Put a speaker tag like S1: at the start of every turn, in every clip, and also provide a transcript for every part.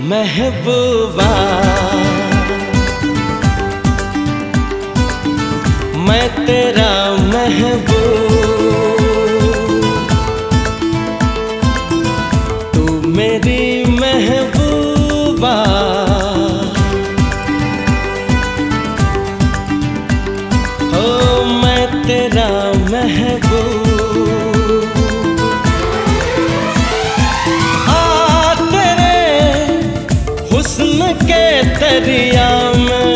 S1: महबूबा। मैं तेरा महबूब। तू मेरी महबूबा। दरिया में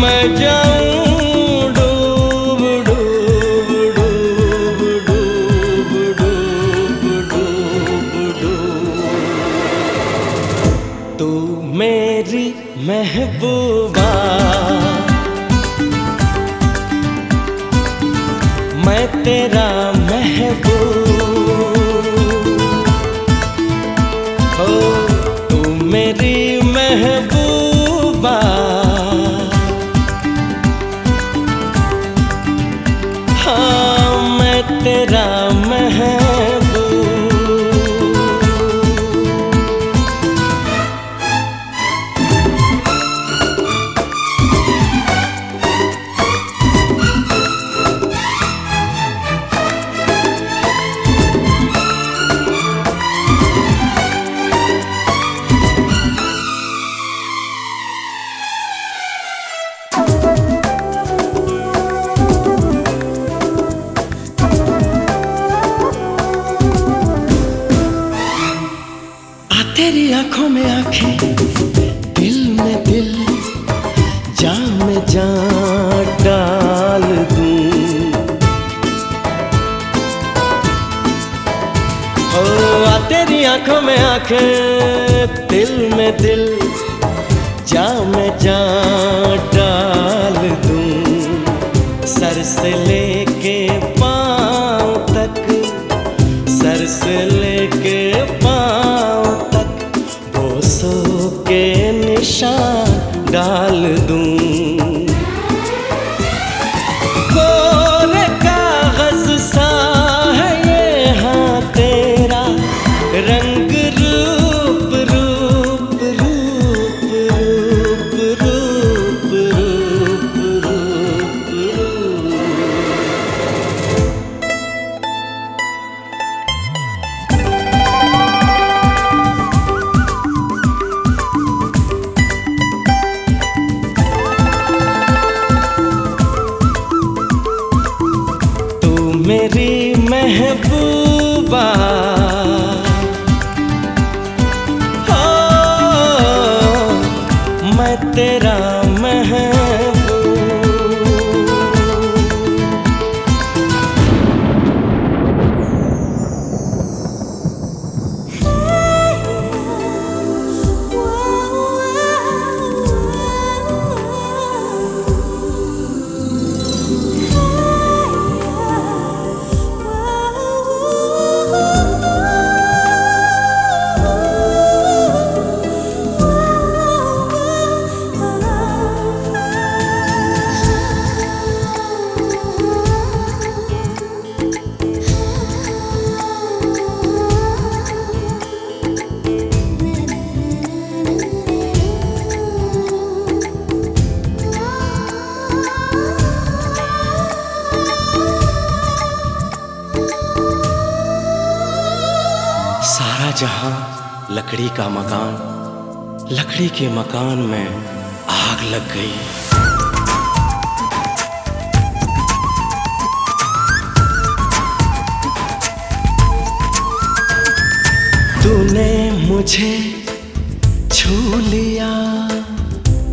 S1: मैं जाऊँ डूब डूब डूब डूब डूब डूब। तू मेरी महबूबा। मैं तेरा महबूब। हो, तू मेरी महबूबा। तेरी आँखों में आँखें, दिल में दिल जा में जा डाल दूँ। ओ, आ तेरी आँखों में आँखें, दिल में दिल जा में जा डाल दूँ। सर से लेके मेरी महबूबा। जहाँ लकड़ी का मकान, लकड़ी के मकान में आग लग गई। तूने मुझे छू लिया,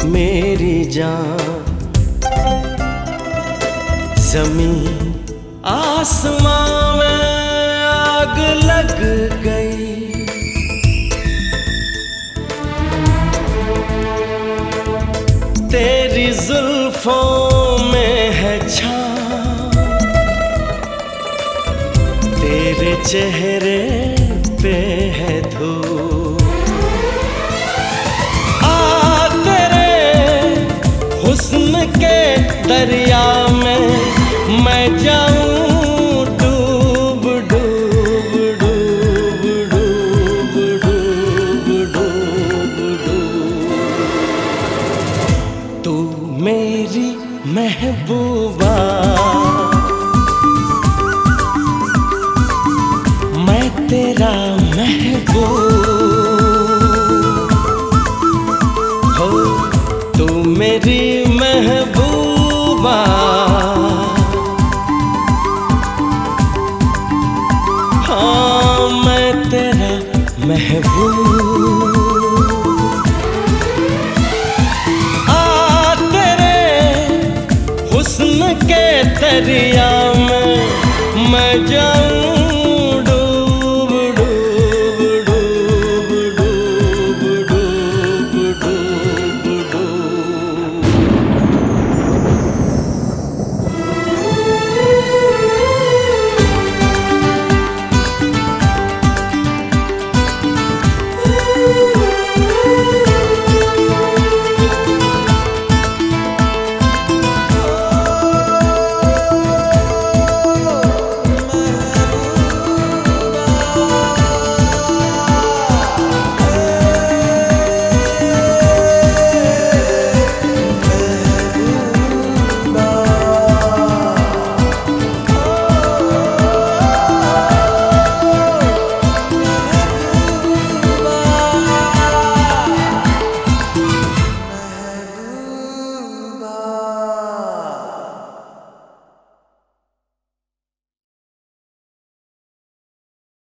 S1: मेरी जान। ज़मीन आसमां में आग लग तेरी जुल्फों में है छा तेरे चेहरे पे है धूप। आ, तेरे हुस्न के दरिया में मैं जाऊँ महबूबा। मैं तेरा महबूब। हो तू मेरी दरिया में मैं जाऊँ